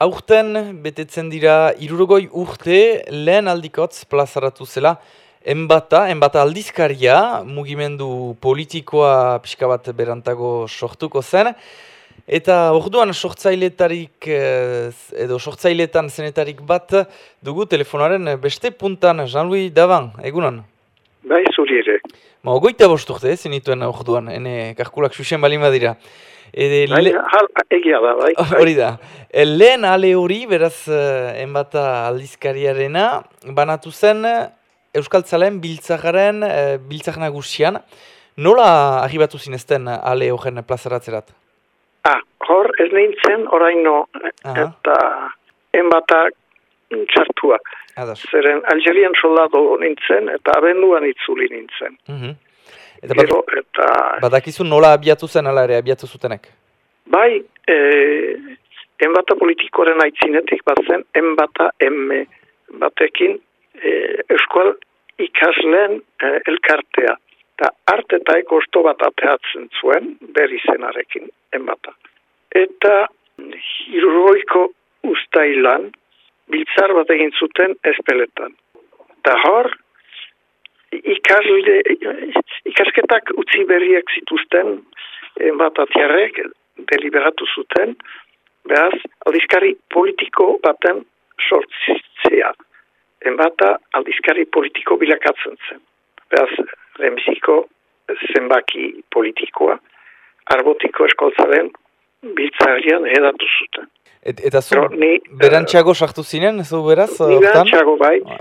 Aurten, betetzen dira, irurgoi urte, lehen aldikotz plazaratu zela, enbata, enbata aldizkaria, mugimendu politikoa pixka bat berantago sortuko zen, eta orduan sortzailetarik, eh, edo sortzailetan zenetarik bat, dugu telefonaren beste puntan, Jean-Louis Davan, egunan? Bai, zuri ere. Ma, ogoita bosturte, eh, zenituen orduan, ene karkulak susen balima dira. Ede, bai, le... egia da, bai. Hori da. E, lehen ale hori, beraz, eh, enbata aldizkariarena, banatu zen Euskal Tzalen biltzakaren, biltzak nagusian. Nola arribatu zinezten ale horren plazaratzerat? Ah, hor, ez nintzen oraino, eta enbata txartua. Zeren, Algerian soldado nintzen, eta abenduan itzuli nintzen. Uh Eta Gero, eta... Badakizu nola abiatu zen ala ere, abiatu zutenek? Bai, e, enbata politikoaren aitzinetik bat zen, enbata emme batekin e, eskual ikasleen e, elkartea. Eta arte eta ekosto bat ateatzen zuen, berri zenarekin, enbata. Eta hirurgoiko ustailan, biltzar bat egin zuten espeletan. Eta hor, ikasle, ikasketak utzi berriak zituzten bat atiarrek deliberatu zuten, behaz, aldizkari politiko baten sortzea. Enbata aldizkari politiko bilakatzen zen. Behaz, lehenbiziko zenbaki politikoa, arbotiko eskoltzaren biltzarian edatu zuten. Et, eta zu, ni, berantxago sartu zinen, ez du beraz? Ni berantxago bai, ah.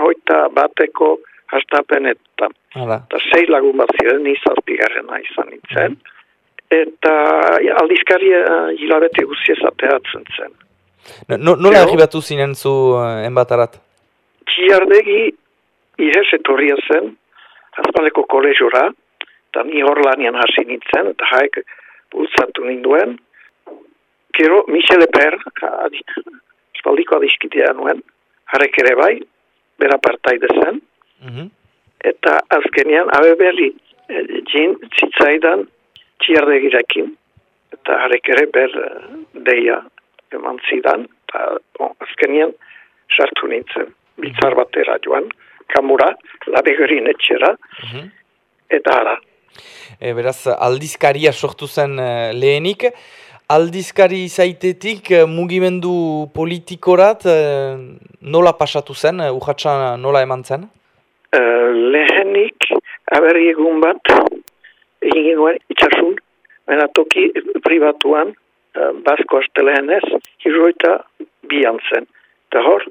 hoita bateko hastapenetan. Eta sei lagun bat ziren, nizazpigarren izan nintzen. Eta ja, aldizkari uh, hilabete guziez ateatzen zen. No, nola egibatu zinen zu uh, enbatarat? Txiardegi ihes etorria zen, azpaleko kolegiora, eta ni hor lanian hasi nintzen, eta haek bultzatu ninduen. Gero, Michel Eper, espaldiko adiskitea nuen, harek ere bai, bera partaide zen, Mhm. Eta azkenean, abe berri, e, jin zitzaidan txiardegirekin, eta harek ere ber e, deia eman zidan, eta bon, azkenean sartu nintzen, bitzar mhm. batera joan, kamura, labegerin etxera, mhm. eta ara. E, beraz, aldizkaria sortu zen lehenik, aldizkari zaitetik mugimendu politikorat nola pasatu zen, uh, nola eman zen? Uh, lehenik aberri egun bat egin genuen itxasun, baina toki privatuan uh, basko aste lehenez, hiroita bian zen. Eta hor,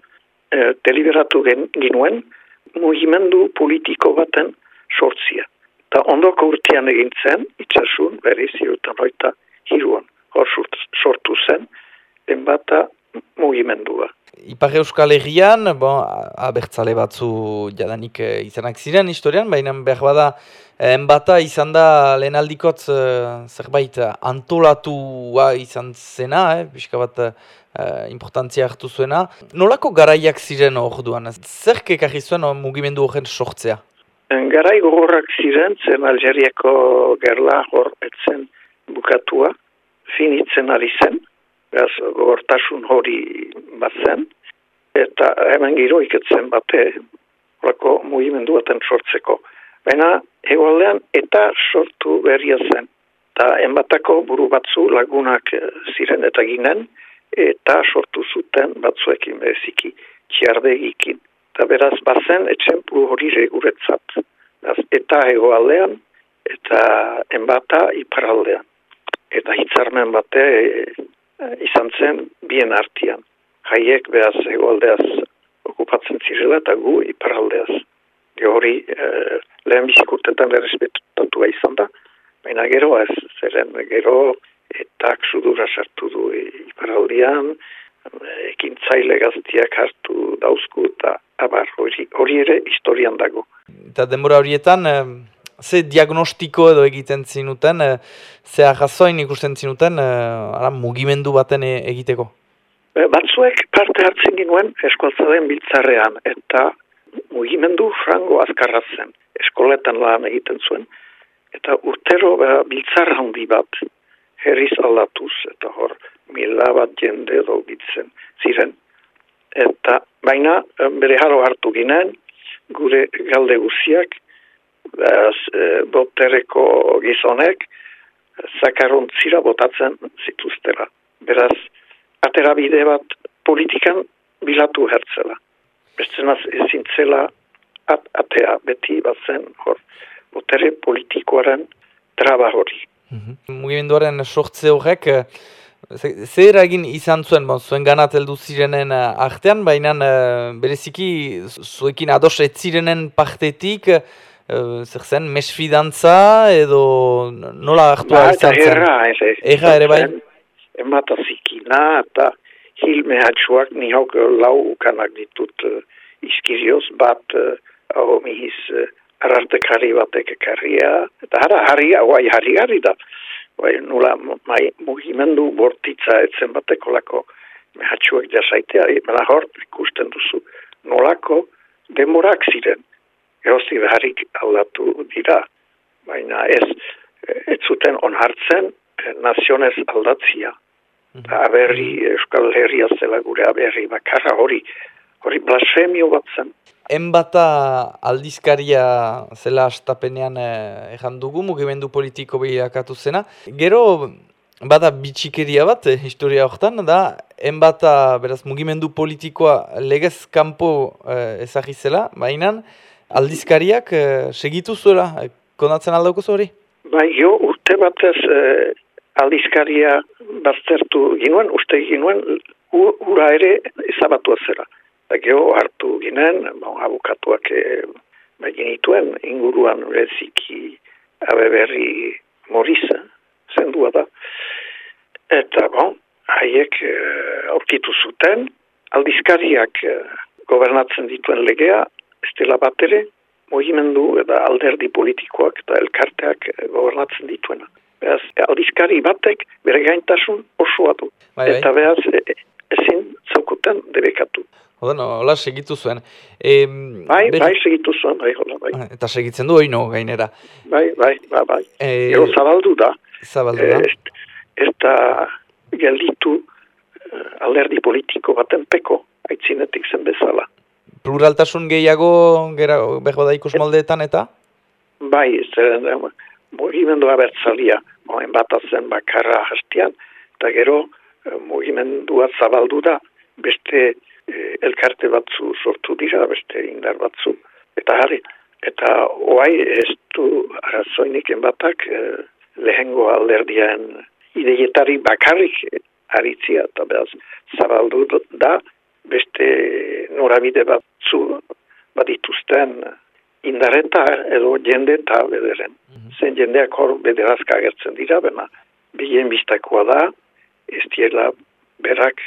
uh, deliberatu gen, genuen mugimendu politiko baten sortzia. Eta ondoko urtean egin zen, itxasun, berriz, hirutan hoita hiruan. Hor sortu zen, enbata mugimendua. Ipar Euskal Herrian, bon, abertzale batzu jadanik e, izanak ziren historian, baina behar bada eh, enbata izan da lehen aldikotz eh, zerbait antolatua izan zena, eh, pixka bat e, importantzia hartu zuena. Nolako garaiak ziren hor duan? Zer kekarri zuen mugimendu horren sortzea? Garai gogorrak ziren, zen Algeriako gerla hor etzen bukatua, finitzen ari zen, gaz gortasun hori bat zen, eta hemen giro iketzen bate horako mugimendu baten sortzeko. Baina egualdean eta sortu berria zen. Eta enbatako buru batzu lagunak eh, ziren eta ginen, eta sortu zuten batzuekin beziki txiardegikin. Eta beraz bazen etxemplu hori reguretzat. Eta egoaldean, eta enbata iparaldean. Eta hitzarmen bate izan zen bien artian. Jaiek behaz egoaldeaz okupatzen zirela eta gu iparaldeaz. Gehori eh, lehen bizikurtetan berrespetutatua izan da, baina gero ez, zeren gero etak sudura sartu du iparaldian, ekin zaile gaztiak hartu dauzku eta abar hori, hori ere historian dago. Eta denbora horietan, ze diagnostiko edo egiten zinuten, e, ze ahazoin ikusten zinuten, e, mugimendu baten e, egiteko? batzuek parte hartzen ginuen eskoltzaren biltzarrean, eta mugimendu frango azkarratzen, eskoletan lan egiten zuen, eta urtero ba, biltzar handi bat herriz aldatuz, eta hor mila bat jende dogitzen ziren. Eta baina bere haro hartu ginen, gure galde guziak, e, botereko gizonek, zakarontzira botatzen zituztera. Beraz, atera bide bat politikan bilatu hertzela. Bestenaz ezin zela at, atea beti batzen hor botere politikoaren traba hori. Mm -hmm. Mugimenduaren sortze horrek, eh, zer egin izan zuen, bon, zuen ganat heldu zirenen uh, artean, baina uh, bereziki zuekin ados ez zirenen partetik, uh, zer zen, mesfidantza edo nola hartua ba, izan zen? Erra, erra, ere bai? Emata zikina eta hilme hatxuak nihauk lau kanak ditut uh, iskirioz bat uh, hau mihiz uh, arartekari batek ekarria, eta hara harria, guai harri harri da. Bai, nula, mai, mugimendu bortitza etzen bateko lako mehatxuak jasaitea, mela hor, ikusten duzu, nolako demorak ziren. Erosti beharik aldatu dira, baina ez, ez zuten onhartzen eh, nazionez aldatzia. Mhm. Aberri, Euskal Herria zela gure aberri bakarra hori, hori blasfemio bat zen enbata aldizkaria zela astapenean eh, dugu, mugimendu politiko behirakatu zena. Gero, bada bitxikeria bat, eh, historia horretan, da, enbata, beraz, mugimendu politikoa legez kanpo eh, ezagizela, baina aldizkariak eh, segitu zuela, eh, konatzen aldauko hori? Bai, jo, urte batez eh, aldizkaria baztertu ginuen, uste ginuen, ura ere ezabatu zela. Eta geho hartu ginen, bon, abukatuak e, genituen inguruan reziki abeberri morisa, zendua da. Eta bon, haiek e, aurkitu zuten, aldizkariak e, gobernatzen dituen legea, ez dela bat ere, mohimendu eta alderdi politikoak eta elkarteak e, gobernatzen dituena. Beraz, aldizkari batek bere gaintasun osoa du. Bai, bai. Eta beraz, e, ezin zaukuten debekatu. Oda, hola, segitu zuen. E, bai, bai, segitu zuen, bai, hola, bai. Ah, eta segitzen du hori no, gainera. Bai, bai, bai, bai. E, Ero zabaldu da. Zabaldu da. Ez, da gelditu uh, alderdi politiko baten peko, aitzinetik zen bezala. Pluraltasun gehiago, gera, beho da ikus moldeetan, eta? Bai, zer, mugimendua bertzalia, moen bat azen bakarra hastian, eta gero, mugimendua zabaldu da, beste e, elkarte batzu sortu dira, beste indar batzu. Eta harri, eta oai ez du arazoiniken batak e, lehengo alderdian ideietari bakarrik aritzia, eta behaz zabaldu da, beste norabide batzu badituzten indarenta edo jende eta bederen. Mm Zen jendeak hor bederazka agertzen dira, bena bilen biztakoa da, ez diela berak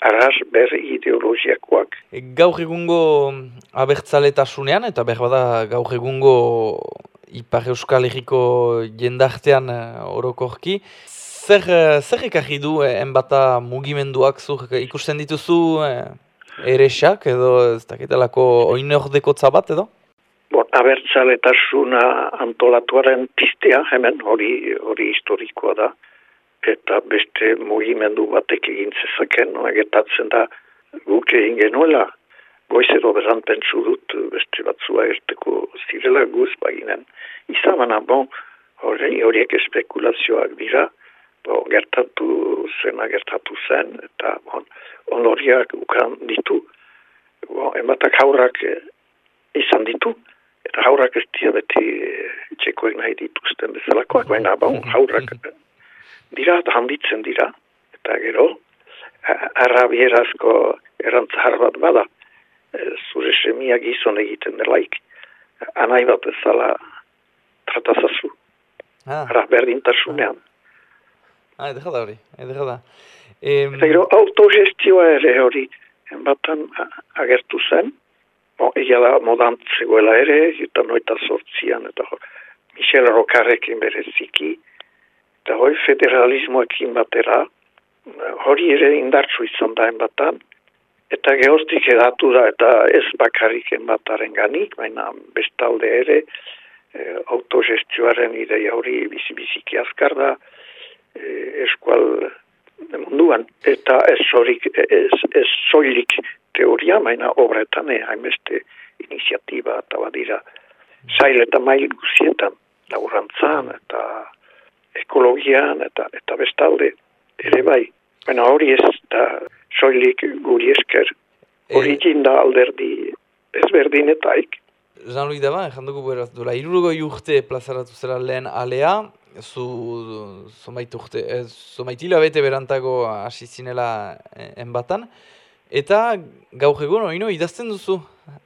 arras ber ideologiakoak. E, gaur egungo abertzaletasunean, eta behar bada gaur egungo Ipar Euskal Herriko jendartean uh, orokorki, zer, uh, zer ekarri du eh, enbata mugimenduak zur ikusten dituzu eh, eresak edo ez dakitelako oine ordeko bat edo? Bon, abertzaletasuna antolatuaren piztea hemen hori hori historikoa da eta beste mugimendu batek egin zezaken, no, egetatzen da guk egin genuela, goiz edo bezan pentsu dut beste batzua erteko zirela guz baginen. Izamana, bon, horiek espekulazioak dira, bon, gertatu zena gertatu zen, eta bon, onoriak ukan ditu, bon, ematak haurrak eh, izan ditu, eta haurrak ez dira beti eh, txekoek nahi dituzten bezalakoak, baina bon, haurrak dira eta handitzen dira. Eta gero, arrabierazko erantzahar bat bada, e, zure semia gizon egiten delaik, anai bat ezala tratazazu. Ah. Ara berdintasunean. Ah, edera da hori, edera da. Eta gero, autogestioa ere hori, batan agertu zen, Bon, egia da modant zegoela ere, eta noita sortzian, eta Michel Rokarrekin bereziki, eta hori federalismoekin batera, hori ere indartsu izan da enbatan, eta geostik edatu da eta ez bakarrik enbataren ganik, baina bestalde ere e, autogestioaren ideia hori bizi-biziki azkar da, eskual munduan, eta ez zorik, ez, ez zoilik teoria, maina obretan, hainbeste iniziatiba eta badira zail eta mail guzietan, laburantzan eta ekologian eta eta bestalde ere bai. Baina hori ez da soilik guri esker hori e... da alderdi ezberdinetaik. Jean-Louis Daban, janduko beraz duela, irurugo urte plazaratu zera lehen alea, zu zomait urte, eh, bete berantago hasi zinela eh, enbatan, eta gaur egun hori no, idazten duzu,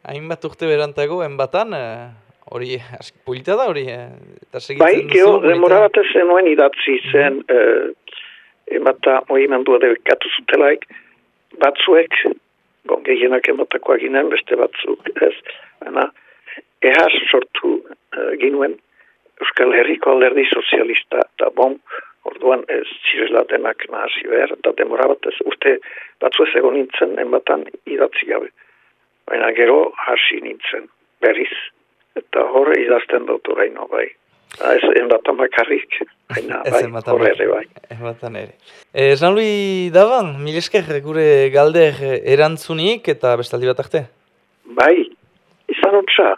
hainbat urte berantago enbatan, eh, hori polita da hori, eh, eta segitzen bai, duzu. Bai, geho, demora bat zenuen idatzi zen, mm -hmm. emata mohimendua debekatu zutelaik, batzuek, bon, gehienak ematakoa ginen, beste batzuk, ez, baina, ehaz sortu uh, ginuen Euskal Herriko alderdi sozialista, eta bon, orduan ez zirela denak nahazi behar, eta demora bat ez urte batzu ez egon nintzen, enbatan idatzi gabe. Baina gero hasi nintzen, berriz, eta horre idazten dut oraino bai. Ez enbatan bakarrik, baina bai, horre ere bai. Enbatan ere. E, Jean-Louis Daban, mil esker gure galder erantzunik eta bestaldi bat arte? Bai, izan otsa.